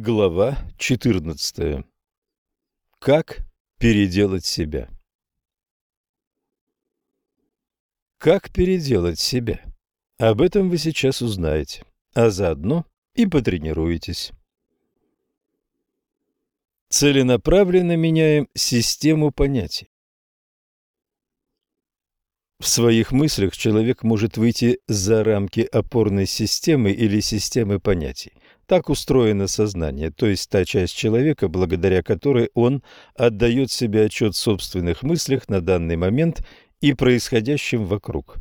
Глава 14. Как переделать себя? Как переделать себя? Об этом вы сейчас узнаете, а заодно и потренируетесь. Целенаправленно меняем систему понятий. В своих мыслях человек может выйти за рамки опорной системы или системы понятий. Так устроено сознание, то есть та часть человека, благодаря которой он отдает себе отчет в собственных мыслях на данный момент и происходящем вокруг.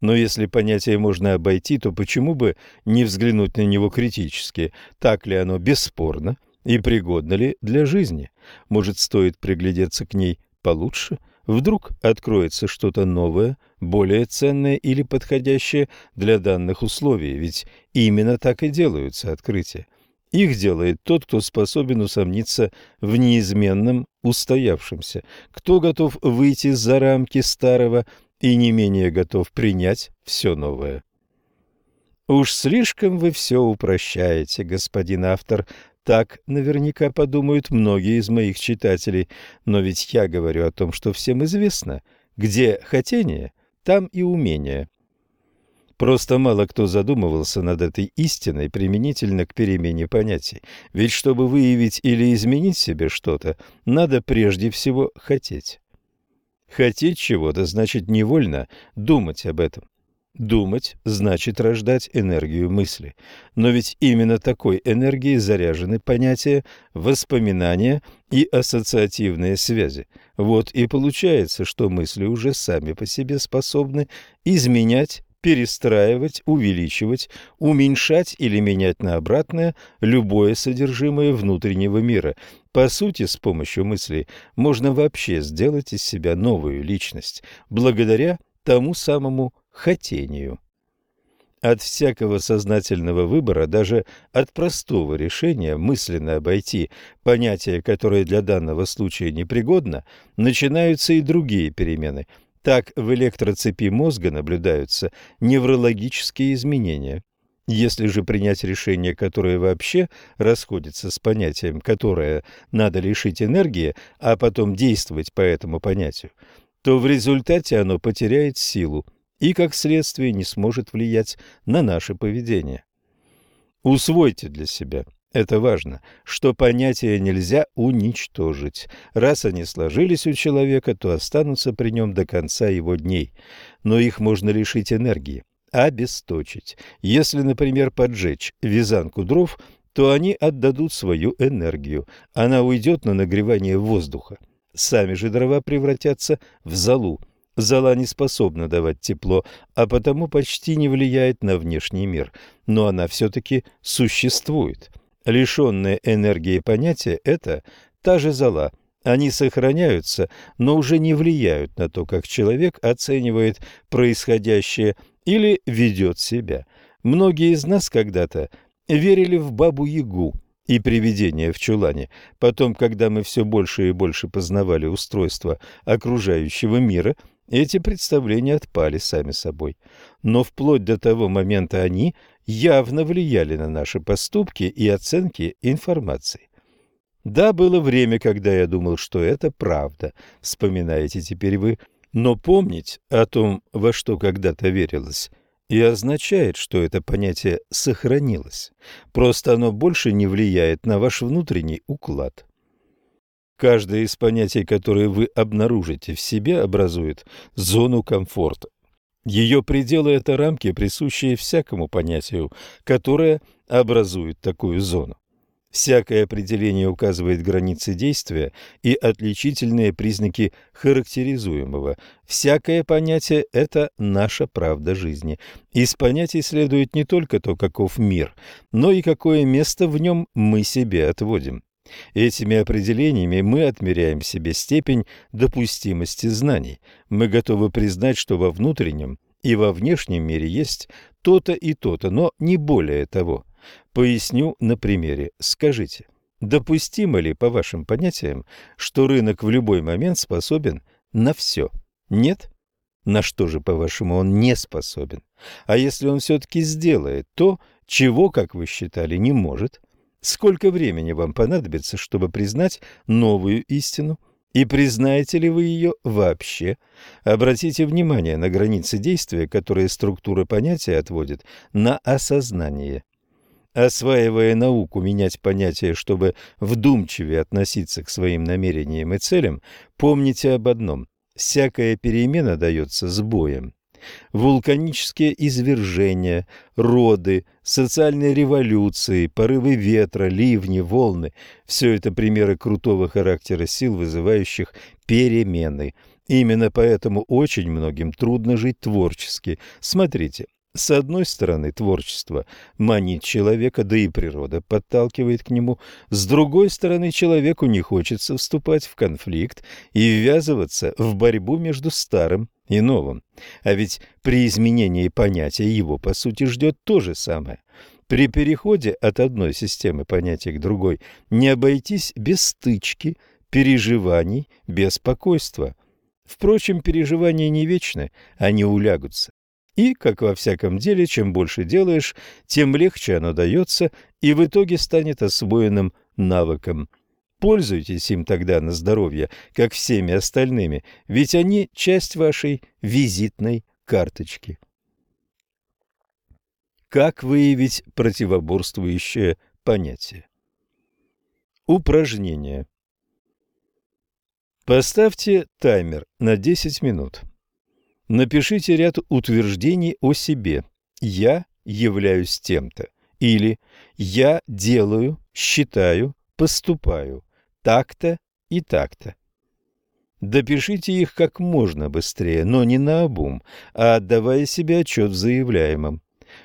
Но если понятие можно обойти, то почему бы не взглянуть на него критически? Так ли оно бесспорно и пригодно ли для жизни? Может, стоит приглядеться к ней получше – Вдруг откроется что-то новое, более ценное или подходящее для данных условий, ведь именно так и делаются открытия. Их делает тот, кто способен усомниться в неизменном устоявшемся, кто готов выйти за рамки старого и не менее готов принять все новое. Уж слишком вы все упрощаете, господин автор, так наверняка подумают многие из моих читателей, но ведь я говорю о том, что всем известно, где хотение, там и умение. Просто мало кто задумывался над этой истиной применительно к перемене понятий. Ведь чтобы выявить или изменить себе что-то, надо прежде всего хотеть. Хотеть чего-то значит невольно думать об этом. Думать значит рождать энергию мысли. Но ведь именно такой энергией заряжены понятия, воспоминания и ассоциативные связи. Вот и получается, что мысли уже сами по себе способны изменять, перестраивать, увеличивать, уменьшать или менять на обратное любое содержимое внутреннего мира. По сути, с помощью мыслей можно вообще сделать из себя новую личность, благодаря тому самому хотению. От всякого сознательного выбора, даже от простого решения мысленно обойти понятие, которое для данного случая непригодно, начинаются и другие перемены. Так в электроцепи мозга наблюдаются неврологические изменения. Если же принять решение, которое вообще расходится с понятием, которое надо лишить энергии, а потом действовать по этому понятию, то в результате оно потеряет силу – и, как следствие, не сможет влиять на наше поведение. Усвойте для себя, это важно, что понятия нельзя уничтожить. Раз они сложились у человека, то останутся при нем до конца его дней. Но их можно лишить энергии, обесточить. Если, например, поджечь вязанку дров, то они отдадут свою энергию. Она уйдет на нагревание воздуха. Сами же дрова превратятся в золу. Зола не способна давать тепло, а потому почти не влияет на внешний мир, но она все-таки существует. Лишенные энергии понятия – это та же зола. Они сохраняются, но уже не влияют на то, как человек оценивает происходящее или ведет себя. Многие из нас когда-то верили в Бабу-Ягу и привидения в чулане. Потом, когда мы все больше и больше познавали устройство окружающего мира – эти представления отпали сами собой, но вплоть до того момента они явно влияли на наши поступки и оценки информации. Да, было время, когда я думал, что это правда, вспоминаете теперь вы, но помнить о том, во что когда-то верилось, и означает, что это понятие сохранилось. Просто оно больше не влияет на ваш внутренний уклад. Каждое из понятий, которые вы обнаружите в себе, образует зону комфорта. Ее пределы – это рамки, присущие всякому понятию, которое образует такую зону. Всякое определение указывает границы действия и отличительные признаки характеризуемого. Всякое понятие – это наша правда жизни. Из понятий следует не только то, каков мир, но и какое место в нем мы себе отводим. Этими определениями мы отмеряем себе степень допустимости знаний. Мы готовы признать, что во внутреннем и во внешнем мире есть то-то и то-то, но не более того. Поясню на примере. Скажите, допустимо ли, по вашим понятиям, что рынок в любой момент способен на все? Нет? На что же, по-вашему, он не способен? А если он все-таки сделает то, чего, как вы считали, не может – Сколько времени вам понадобится, чтобы признать новую истину? И признаете ли вы ее вообще? Обратите внимание на границы действия, которые структура понятия отводит на осознание. Осваивая науку менять понятия, чтобы вдумчивее относиться к своим намерениям и целям, помните об одном – всякая перемена дается с боем. Вулканические извержения, роды, социальные революции, порывы ветра, ливни, волны – все это примеры крутого характера сил, вызывающих перемены. Именно поэтому очень многим трудно жить творчески. Смотрите, с одной стороны, творчество манит человека, да и природа подталкивает к нему. С другой стороны, человеку не хочется вступать в конфликт и ввязываться в борьбу между старым и новым. А ведь при изменении понятия его, по сути, ждет то же самое. При переходе от одной системы понятий к другой не обойтись без стычки, переживаний, беспокойства. Впрочем, переживания не вечны, они улягутся. И, как во всяком деле, чем больше делаешь, тем легче оно дается и в итоге станет освоенным навыком. Пользуйтесь им тогда на здоровье, как всеми остальными, ведь они часть вашей визитной карточки. Как выявить противоборствующее понятие? Упражнение. Поставьте таймер на 10 минут. Напишите ряд утверждений о себе. «Я являюсь тем-то» или «Я делаю, считаю, поступаю так-то и так-то». Допишите их как можно быстрее, но не наобум, а отдавая себе отчет в заявляемом.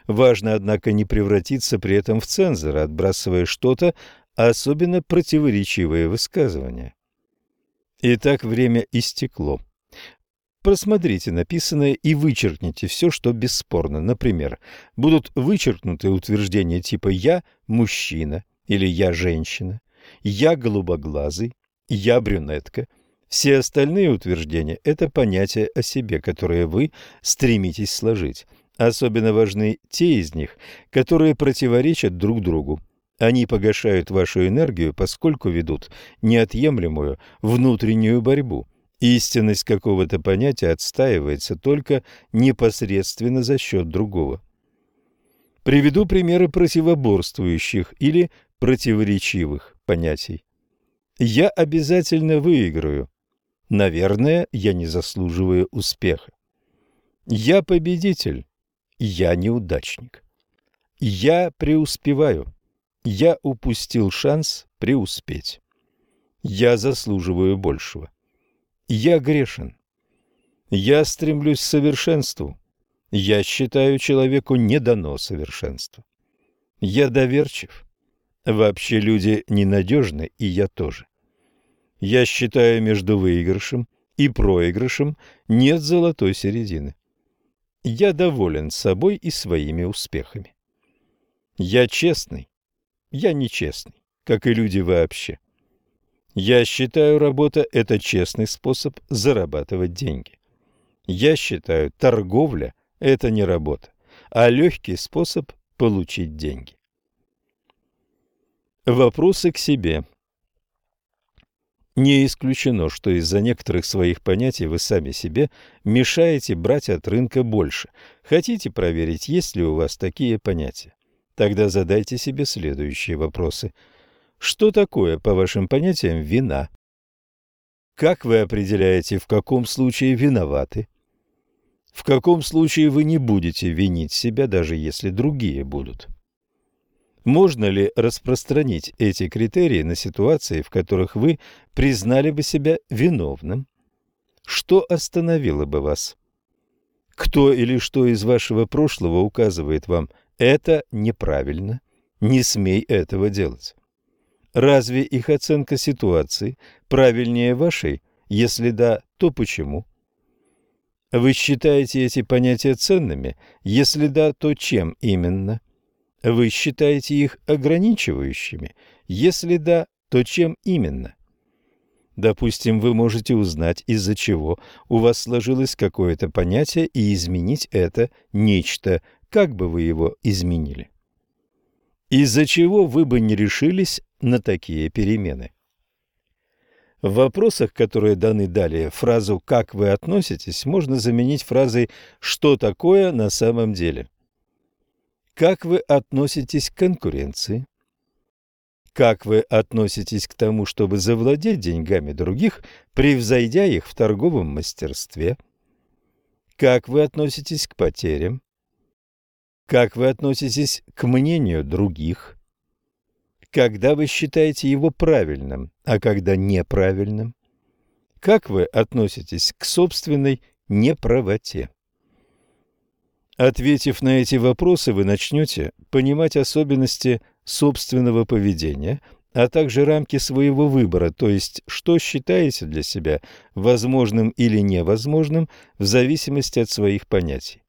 Важно, однако, не превратиться при этом в цензора, отбрасывая что-то, особенно противоречивые высказывания. Итак, время истекло. Просмотрите написанное и вычеркните все, что бесспорно. Например, будут вычеркнуты утверждения типа «я мужчина» или «я женщина», «я голубоглазый», «я брюнетка». Все остальные утверждения – это понятия о себе, которые вы стремитесь сложить. Особенно важны те из них, которые противоречат друг другу. Они погашают вашу энергию, поскольку ведут неотъемлемую внутреннюю борьбу – Истинность какого-то понятия отстаивается только непосредственно за счет другого. Приведу примеры противоборствующих или противоречивых понятий. Я обязательно выиграю. Наверное, я не заслуживаю успеха. Я победитель. Я неудачник. Я преуспеваю. Я упустил шанс преуспеть. Я заслуживаю большего. Я грешен. Я стремлюсь к совершенству. Я считаю, человеку не дано совершенства. Я доверчив. Вообще люди ненадежны, и я тоже. Я считаю, между выигрышем и проигрышем нет золотой середины. Я доволен собой и своими успехами. Я честный. Я нечестный, как и люди вообще. Я считаю, работа – это честный способ зарабатывать деньги. Я считаю, торговля – это не работа, а легкий способ получить деньги. Вопросы к себе. Не исключено, что из-за некоторых своих понятий вы сами себе мешаете брать от рынка больше. Хотите проверить, есть ли у вас такие понятия? Тогда задайте себе следующие вопросы – что такое, по вашим понятиям, вина? Как вы определяете, в каком случае виноваты? В каком случае вы не будете винить себя, даже если другие будут? Можно ли распространить эти критерии на ситуации, в которых вы признали бы себя виновным? Что остановило бы вас? Кто или что из вашего прошлого указывает вам «это неправильно, не смей этого делать»? Разве их оценка ситуации правильнее вашей? Если да, то почему? Вы считаете эти понятия ценными? Если да, то чем именно? Вы считаете их ограничивающими? Если да, то чем именно? Допустим, вы можете узнать, из-за чего у вас сложилось какое-то понятие и изменить это нечто, как бы вы его изменили. из-за чего вы бы не решились на такие перемены. В вопросах, которые даны далее, фразу «как вы относитесь» можно заменить фразой «что такое на самом деле». Как вы относитесь к конкуренции? Как вы относитесь к тому, чтобы завладеть деньгами других, превзойдя их в торговом мастерстве? Как вы относитесь к потерям? Как вы относитесь к мнению других? Когда вы считаете его правильным, а когда неправильным? Как вы относитесь к собственной неправоте? Ответив на эти вопросы, вы начнете понимать особенности собственного поведения, а также рамки своего выбора, то есть что считаете для себя возможным или невозможным в зависимости от своих понятий.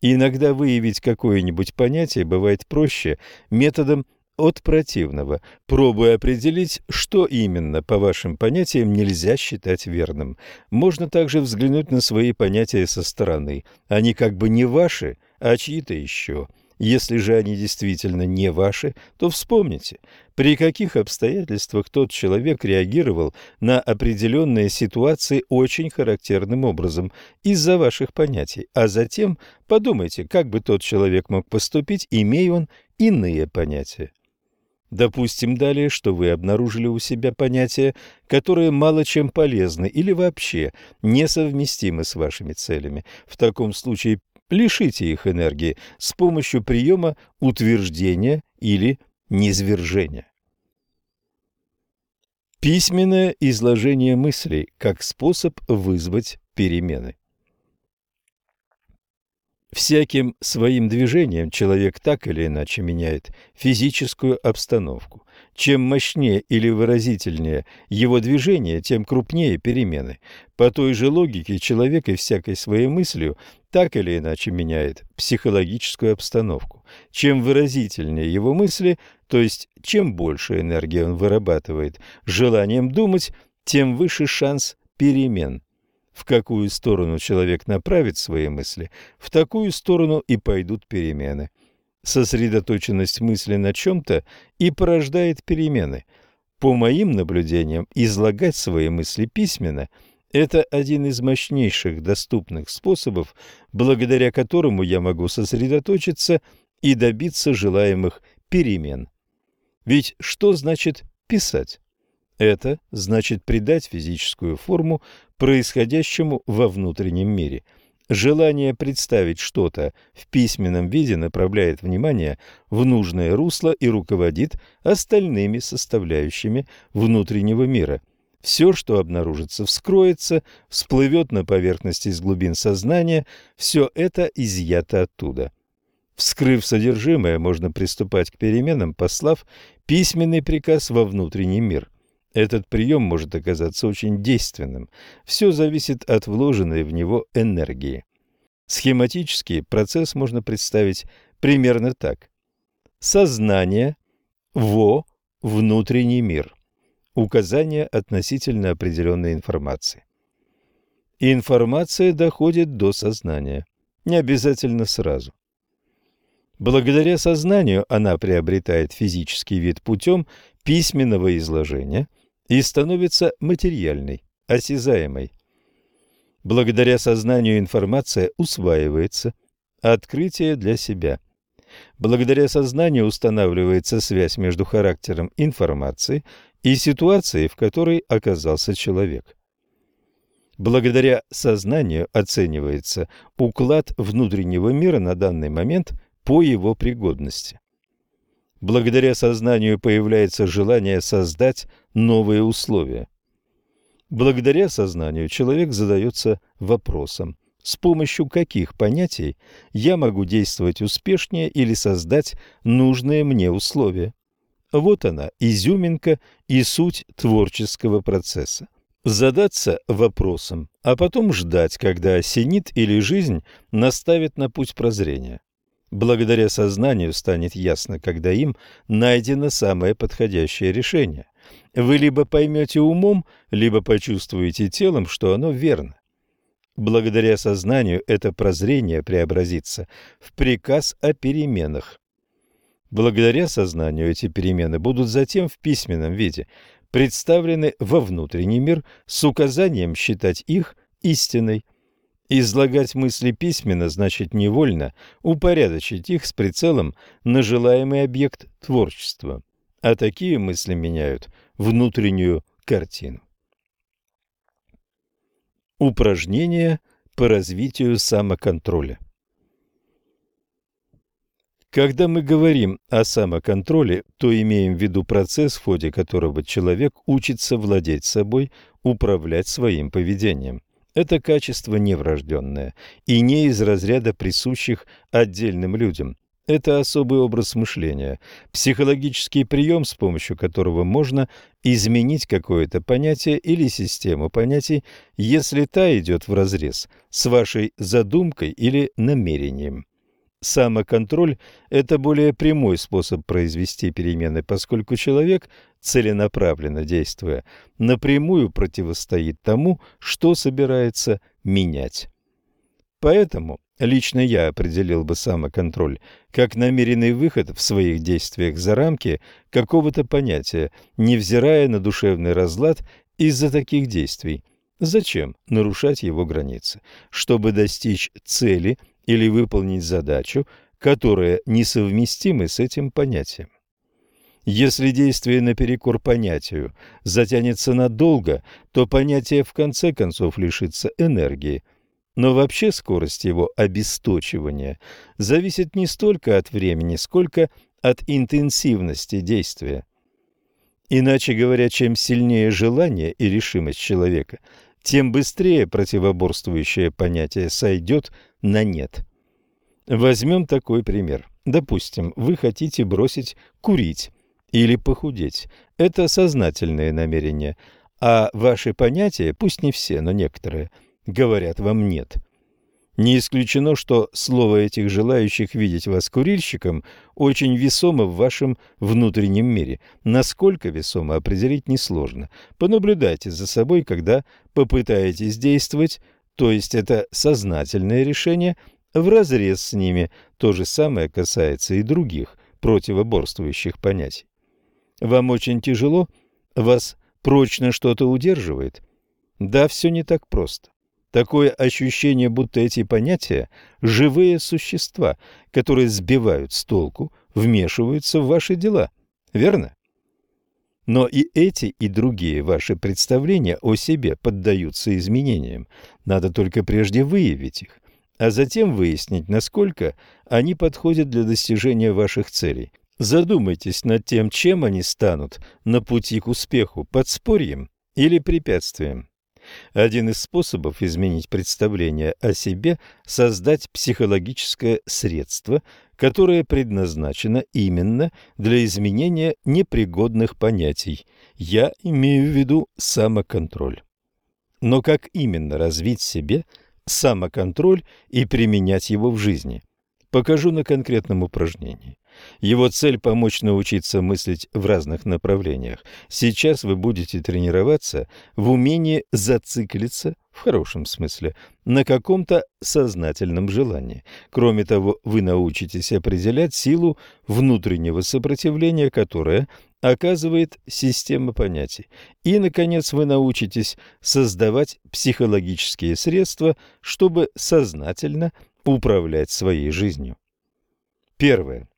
иногда выявить какое-нибудь понятие бывает проще методом от противного, пробуя определить, что именно, по вашим понятиям, нельзя считать верным. Можно также взглянуть на свои понятия со стороны. Они как бы не ваши, а чьи-то еще. Если же они действительно не ваши, то вспомните, при каких обстоятельствах тот человек реагировал на определенные ситуации очень характерным образом из-за ваших понятий, а затем подумайте, как бы тот человек мог поступить, имея он иные понятия. Допустим далее, что вы обнаружили у себя понятия, которые мало чем полезны или вообще несовместимы с вашими целями. В таком случае лишите их энергии с помощью приема утверждения или низвержения. Письменное изложение мыслей как способ вызвать перемены. Всяким своим движением человек так или иначе меняет физическую обстановку. Чем мощнее или выразительнее его движение, тем крупнее перемены. По той же логике человек и всякой своей мыслью так или иначе меняет психологическую обстановку. Чем выразительнее его мысли, то есть чем больше энергии он вырабатывает желанием думать, тем выше шанс перемен. В какую сторону человек направит свои мысли, в такую сторону и пойдут перемены. Сосредоточенность мысли на чем-то и порождает перемены. По моим наблюдениям, излагать свои мысли письменно – это один из мощнейших доступных способов, благодаря которому я могу сосредоточиться и добиться желаемых перемен. Ведь что значит писать? Это значит придать физическую форму происходящему во внутреннем мире. Желание представить что-то в письменном виде направляет внимание в нужное русло и руководит остальными составляющими внутреннего мира. Все, что обнаружится, вскроется, всплывет на поверхность из глубин сознания, все это изъято оттуда. Вскрыв содержимое, можно приступать к переменам, послав письменный приказ во внутренний мир – этот прием может оказаться очень действенным. Все зависит от вложенной в него энергии. Схематически процесс можно представить примерно так. Сознание, во, внутренний мир. Указание относительно определенной информации. Информация доходит до сознания. Не обязательно сразу. Благодаря сознанию она приобретает физический вид путем письменного изложения – и становится материальной, осязаемой. Благодаря сознанию информация усваивается, открытие для себя. Благодаря сознанию устанавливается связь между характером информации и ситуацией, в которой оказался человек. Благодаря сознанию оценивается уклад внутреннего мира на данный момент по его пригодности. Благодаря сознанию появляется желание создать новые условия. Благодаря сознанию человек задается вопросом, с помощью каких понятий я могу действовать успешнее или создать нужные мне условия. Вот она, изюминка и суть творческого процесса. Задаться вопросом, а потом ждать, когда осенит или жизнь наставит на путь прозрения. Благодаря сознанию станет ясно, когда им найдено самое подходящее решение. Вы либо поймете умом, либо почувствуете телом, что оно верно. Благодаря сознанию это прозрение преобразится в приказ о переменах. Благодаря сознанию эти перемены будут затем в письменном виде представлены во внутренний мир с указанием считать их истиной. Излагать мысли письменно значит невольно упорядочить их с прицелом на желаемый объект творчества, а такие мысли меняют внутреннюю картину. Упражнения по развитию самоконтроля когда мы говорим о самоконтроле, то имеем в виду процесс, в ходе которого человек учится владеть собой, управлять своим поведением. Это качество неврожденное и не из разряда присущих отдельным людям. Это особый образ мышления, психологический прием, с помощью которого можно изменить какое-то понятие или систему понятий, если та идет вразрез с вашей задумкой или намерением. Самоконтроль – это более прямой способ произвести перемены, поскольку человек, целенаправленно действуя, напрямую противостоит тому, что собирается менять. Поэтому лично я определил бы самоконтроль как намеренный выход в своих действиях за рамки какого-то понятия, невзирая на душевный разлад из-за таких действий. Зачем нарушать его границы? Чтобы достичь цели – или выполнить задачу, которая несовместимы с этим понятием. Если действие наперекор понятию затянется надолго, то понятие в конце концов лишится энергии. Но вообще скорость его обесточивания зависит не столько от времени, сколько от интенсивности действия. Иначе говоря, чем сильнее желание и решимость человека, тем быстрее противоборствующее понятие сойдет на нет. Возьмем такой пример. Допустим, вы хотите бросить курить или похудеть. Это сознательное намерение, а ваши понятия, пусть не все, но некоторые, говорят вам «нет». Не исключено, что слово этих желающих видеть вас курильщиком очень весомо в вашем внутреннем мире. Насколько весомо определить несложно. Понаблюдайте за собой, когда попытаетесь действовать, то есть это сознательное решение, вразрез с ними. То же самое касается и других противоборствующих понятий. Вам очень тяжело? Вас прочно что-то удерживает? Да, все не так просто. Такое ощущение, будто эти понятия – живые существа, которые сбивают с толку, вмешиваются в ваши дела. Верно? Но и эти, и другие ваши представления о себе поддаются изменениям. Надо только прежде выявить их, а затем выяснить, насколько они подходят для достижения ваших целей. Задумайтесь над тем, чем они станут на пути к успеху – подспорьем или препятствием. Один из способов изменить представление о себе – создать психологическое средство, которое предназначено именно для изменения непригодных понятий. Я имею в виду самоконтроль. Но как именно развить в себе самоконтроль и применять его в жизни? Покажу на конкретном упражнении. Его цель – помочь научиться мыслить в разных направлениях. Сейчас вы будете тренироваться в умении зациклиться, в хорошем смысле, на каком-то сознательном желании. Кроме того, вы научитесь определять силу внутреннего сопротивления, которое оказывает система понятий. И, наконец, вы научитесь создавать психологические средства, чтобы сознательно управлять своей жизнью. Первое.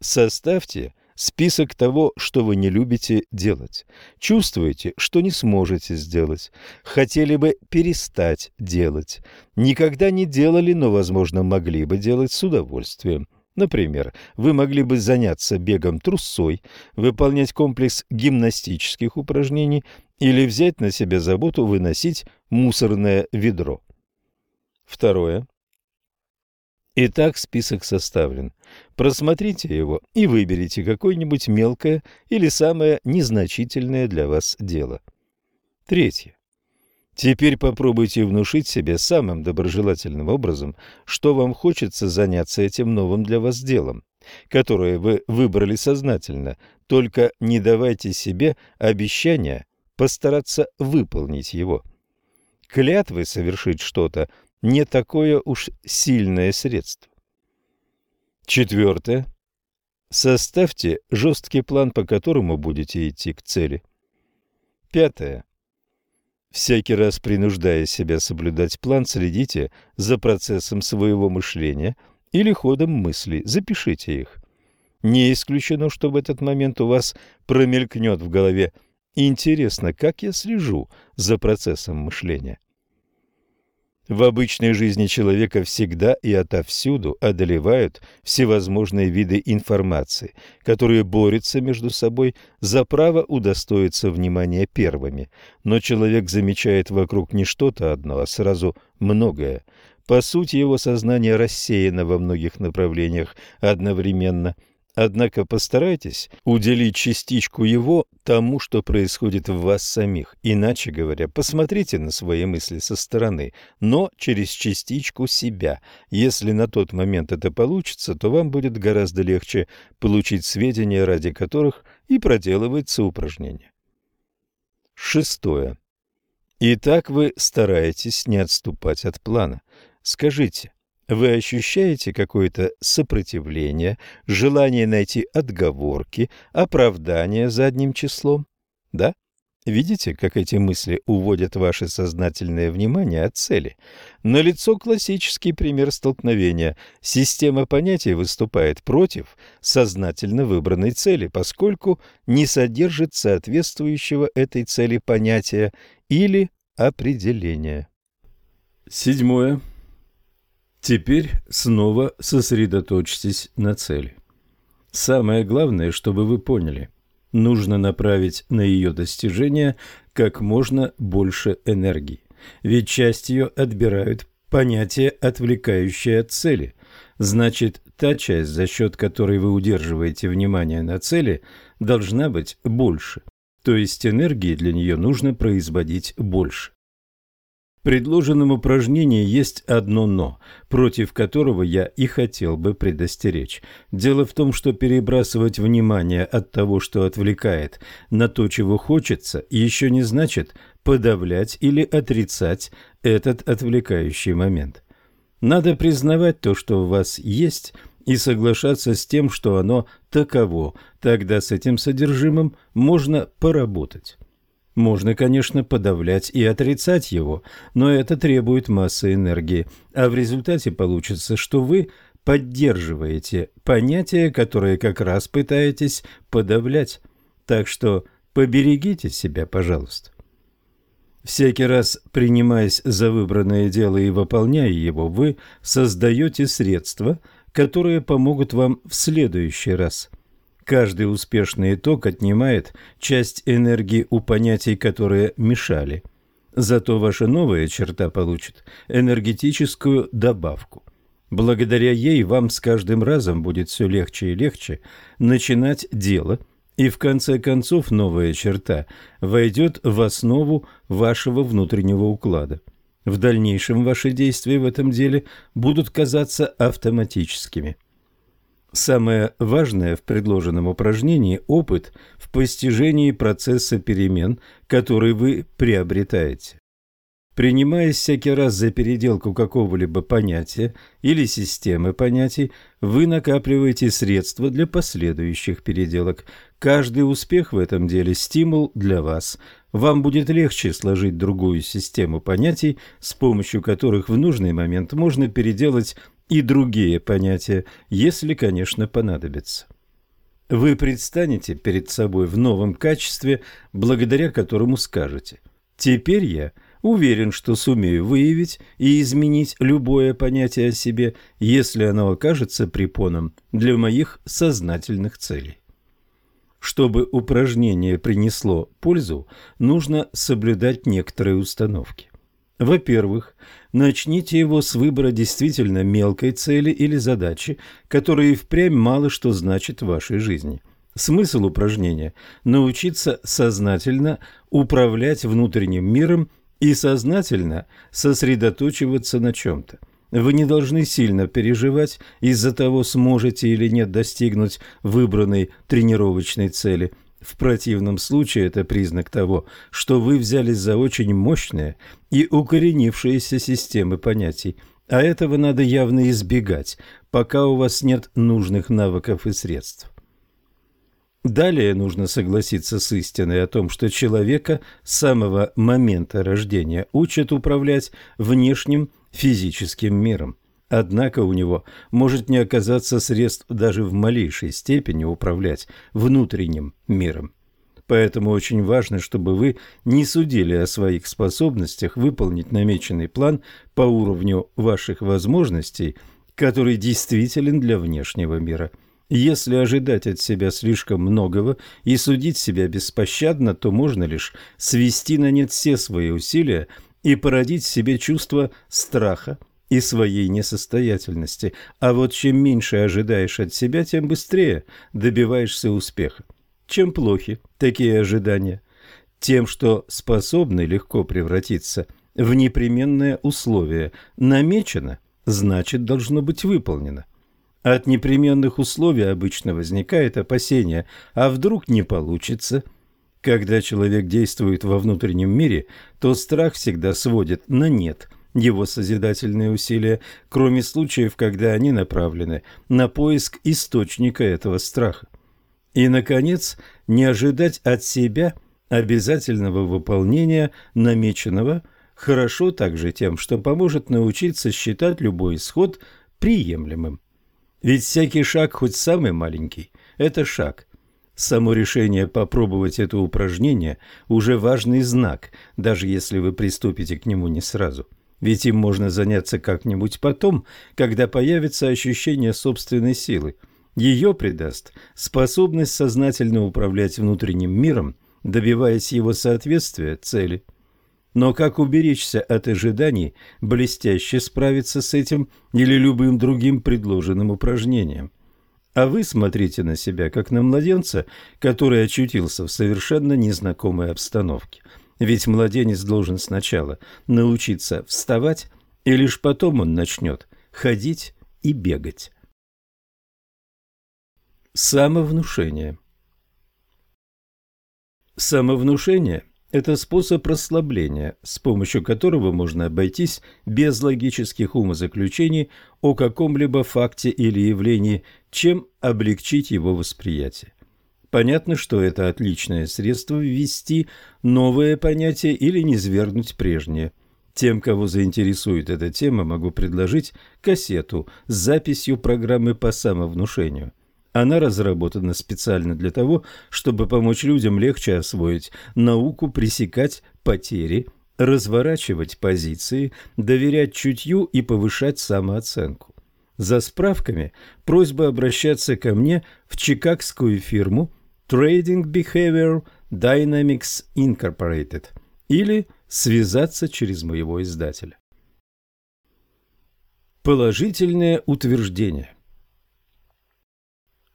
Составьте список того, что вы не любите делать. Чувствуете, что не сможете сделать. Хотели бы перестать делать. Никогда не делали, но, возможно, могли бы делать с удовольствием. Например, вы могли бы заняться бегом трусцой, выполнять комплекс гимнастических упражнений или взять на себя заботу выносить мусорное ведро. Второе. Итак, список составлен. Просмотрите его и выберите какое-нибудь мелкое или самое незначительное для вас дело. Третье. Теперь попробуйте внушить себе самым доброжелательным образом, что вам хочется заняться этим новым для вас делом, которое вы выбрали сознательно, только не давайте себе обещания постараться выполнить его. Клятвы совершить что-то не такое уж сильное средство. Четвертое. Составьте жесткий план, по которому будете идти к цели. Пятое. Всякий раз принуждая себя соблюдать план, следите за процессом своего мышления или ходом мыслей, запишите их. Не исключено, что в этот момент у вас промелькнет в голове «Интересно, как я слежу за процессом мышления?» В обычной жизни человека всегда и отовсюду одолевают всевозможные виды информации, которые борются между собой за право удостоиться внимания первыми. Но человек замечает вокруг не что-то одно, а сразу многое. По сути, его сознание рассеяно во многих направлениях одновременно – Однако постарайтесь уделить частичку его тому, что происходит в вас самих. Иначе говоря, посмотрите на свои мысли со стороны, но через частичку себя. Если на тот момент это получится, то вам будет гораздо легче получить сведения, ради которых и проделывается упражнение. Шестое. Итак, вы стараетесь не отступать от плана. Скажите, вы ощущаете какое-то сопротивление, желание найти отговорки, оправдание задним числом? Да? Видите, как эти мысли уводят ваше сознательное внимание от цели? Налицо классический пример столкновения. Система понятий выступает против сознательно выбранной цели, поскольку не содержит соответствующего этой цели понятия или определения. Седьмое. Теперь снова сосредоточьтесь на цели. Самое главное, чтобы вы поняли, нужно направить на ее достижение как можно больше энергии, ведь часть ее отбирают понятие, отвлекающее от цели. Значит, та часть, за счет которой вы удерживаете внимание на цели, должна быть больше. То есть энергии для нее нужно производить больше. Предложенном упражнении есть одно «но», против которого я и хотел бы предостеречь. Дело в том, что перебрасывать внимание от того, что отвлекает, на то, чего хочется, еще не значит подавлять или отрицать этот отвлекающий момент. Надо признавать то, что у вас есть, и соглашаться с тем, что оно таково, тогда с этим содержимым можно поработать. Можно, конечно, подавлять и отрицать его, но это требует массы энергии, а в результате получится, что вы поддерживаете понятие, которое как раз пытаетесь подавлять. Так что поберегите себя, пожалуйста. Всякий раз, принимаясь за выбранное дело и выполняя его, вы создаете средства, которые помогут вам в следующий раз – Каждый успешный итог отнимает часть энергии у понятий, которые мешали. Зато ваша новая черта получит энергетическую добавку. Благодаря ей вам с каждым разом будет все легче и легче начинать дело, и в конце концов новая черта войдет в основу вашего внутреннего уклада. В дальнейшем ваши действия в этом деле будут казаться автоматическими. Самое важное в предложенном упражнении – опыт в постижении процесса перемен, который вы приобретаете. Принимаясь всякий раз за переделку какого-либо понятия или системы понятий, вы накапливаете средства для последующих переделок. Каждый успех в этом деле – стимул для вас. Вам будет легче сложить другую систему понятий, с помощью которых в нужный момент можно переделать и другие понятия, если, конечно, понадобится. Вы предстанете перед собой в новом качестве, благодаря которому скажете «Теперь я уверен, что сумею выявить и изменить любое понятие о себе, если оно окажется препоном для моих сознательных целей». Чтобы упражнение принесло пользу, нужно соблюдать некоторые установки. Во-первых, начните его с выбора действительно мелкой цели или задачи, которая и впрямь мало что значит в вашей жизни. Смысл упражнения – научиться сознательно управлять внутренним миром и сознательно сосредоточиваться на чем-то. Вы не должны сильно переживать из-за того, сможете или нет достигнуть выбранной тренировочной цели – в противном случае это признак того, что вы взялись за очень мощные и укоренившиеся системы понятий, а этого надо явно избегать, пока у вас нет нужных навыков и средств. Далее нужно согласиться с истиной о том, что человека с самого момента рождения учат управлять внешним физическим миром. Однако у него может не оказаться средств даже в малейшей степени управлять внутренним миром. Поэтому очень важно, чтобы вы не судили о своих способностях выполнить намеченный план по уровню ваших возможностей, который действителен для внешнего мира – если ожидать от себя слишком многого и судить себя беспощадно, то можно лишь свести на нет все свои усилия и породить в себе чувство страха и своей несостоятельности. А вот чем меньше ожидаешь от себя, тем быстрее добиваешься успеха. Чем плохи такие ожидания? Тем, что способны легко превратиться в непременное условие. Намечено, значит, должно быть выполнено. От непременных условий обычно возникает опасение, а вдруг не получится. Когда человек действует во внутреннем мире, то страх всегда сводит на нет его созидательные усилия, кроме случаев, когда они направлены на поиск источника этого страха. И, наконец, не ожидать от себя обязательного выполнения намеченного хорошо также тем, что поможет научиться считать любой исход приемлемым. Ведь всякий шаг, хоть самый маленький, это шаг. Само решение попробовать это упражнение уже важный знак, даже если вы приступите к нему не сразу. Ведь им можно заняться как-нибудь потом, когда появится ощущение собственной силы. Ее придаст способность сознательно управлять внутренним миром, добиваясь его соответствия цели. Но как уберечься от ожиданий, блестяще справиться с этим или любым другим предложенным упражнением? А вы смотрите на себя, как на младенца, который очутился в совершенно незнакомой обстановке. Ведь младенец должен сначала научиться вставать, и лишь потом он начнет ходить и бегать. Самовнушение Самовнушение – это способ расслабления, с помощью которого можно обойтись без логических умозаключений о каком-либо факте или явлении, чем облегчить его восприятие. Понятно, что это отличное средство ввести новое понятие или низвергнуть прежнее. Тем, кого заинтересует эта тема, могу предложить кассету с записью программы по самовнушению – она разработана специально для того, чтобы помочь людям легче освоить науку пресекать потери, разворачивать позиции, доверять чутью и повышать самооценку. За справками просьба обращаться ко мне в чикагскую фирму Trading Behavior Dynamics Incorporated или связаться через моего издателя. Положительное утверждение –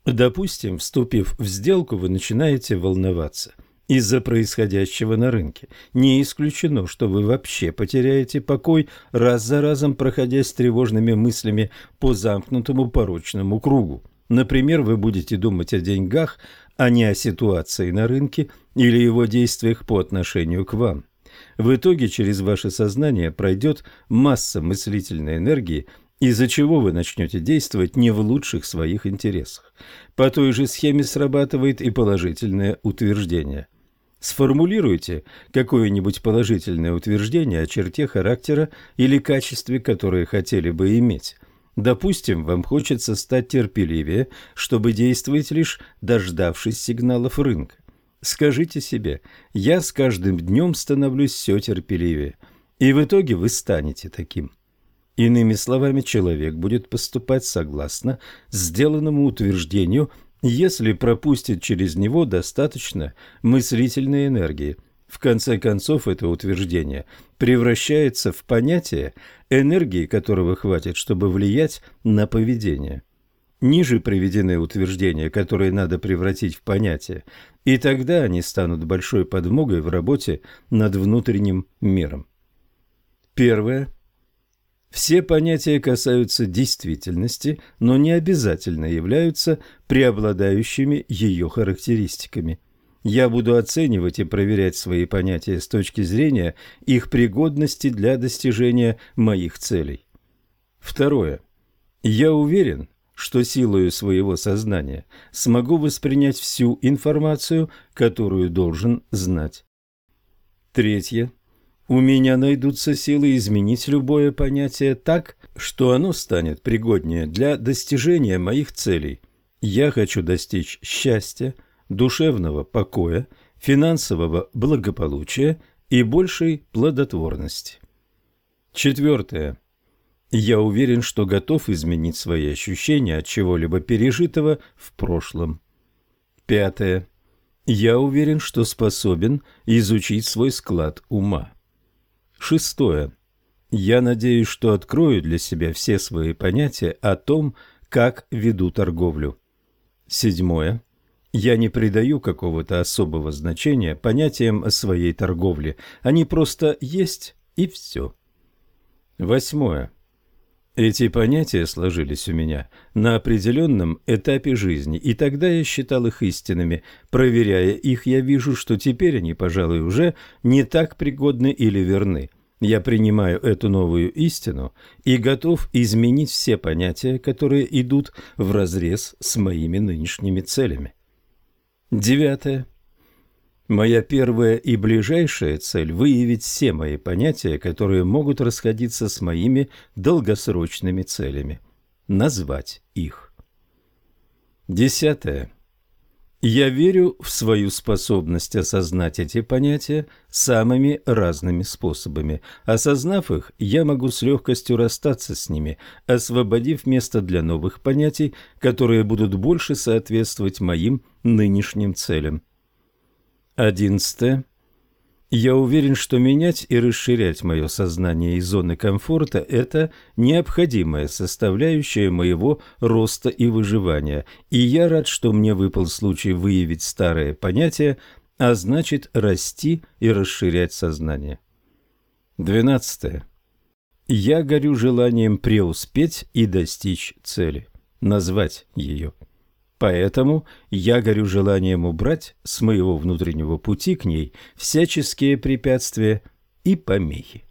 Допустим, вступив в сделку, вы начинаете волноваться из-за происходящего на рынке. Не исключено, что вы вообще потеряете покой, раз за разом проходя с тревожными мыслями по замкнутому порочному кругу. Например, вы будете думать о деньгах, а не о ситуации на рынке или его действиях по отношению к вам. В итоге через ваше сознание пройдет масса мыслительной энергии, из-за чего вы начнете действовать не в лучших своих интересах. По той же схеме срабатывает и положительное утверждение. Сформулируйте какое-нибудь положительное утверждение о черте характера или качестве, которые хотели бы иметь. Допустим, вам хочется стать терпеливее, чтобы действовать лишь дождавшись сигналов рынка. Скажите себе «я с каждым днем становлюсь все терпеливее», и в итоге вы станете таким. Иными словами, человек будет поступать согласно сделанному утверждению, если пропустит через него достаточно мыслительной энергии. В конце концов, это утверждение превращается в понятие, энергии которого хватит, чтобы влиять на поведение. Ниже приведены утверждения, которые надо превратить в понятия, и тогда они станут большой подмогой в работе над внутренним миром. Первое. Все понятия касаются действительности, но не обязательно являются преобладающими ее характеристиками. Я буду оценивать и проверять свои понятия с точки зрения их пригодности для достижения моих целей. Второе. Я уверен, что силою своего сознания смогу воспринять всю информацию, которую должен знать. Третье. У меня найдутся силы изменить любое понятие так, что оно станет пригоднее для достижения моих целей. Я хочу достичь счастья, душевного покоя, финансового благополучия и большей плодотворности. Четвертое. Я уверен, что готов изменить свои ощущения от чего-либо пережитого в прошлом. Пятое. Я уверен, что способен изучить свой склад ума. Шестое. Я надеюсь, что открою для себя все свои понятия о том, как веду торговлю. Седьмое. Я не придаю какого-то особого значения понятиям своей торговле. Они просто есть и все. Восьмое. Эти понятия сложились у меня на определенном этапе жизни, и тогда я считал их истинными. Проверяя их, я вижу, что теперь они, пожалуй, уже не так пригодны или верны. Я принимаю эту новую истину и готов изменить все понятия, которые идут вразрез с моими нынешними целями. Девятое. Моя первая и ближайшая цель – выявить все мои понятия, которые могут расходиться с моими долгосрочными целями. Назвать их. Десятое. Я верю в свою способность осознать эти понятия самыми разными способами. Осознав их, я могу с легкостью расстаться с ними, освободив место для новых понятий, которые будут больше соответствовать моим нынешним целям. Одиннадцатое. Я уверен, что менять и расширять мое сознание из зоны комфорта – это необходимая составляющая моего роста и выживания, и я рад, что мне выпал случай выявить старые понятия, а значит расти и расширять сознание. Двенадцатое. Я горю желанием преуспеть и достичь цели, назвать ее. Поэтому я горю желанием убрать с моего внутреннего пути к ней всяческие препятствия и помехи.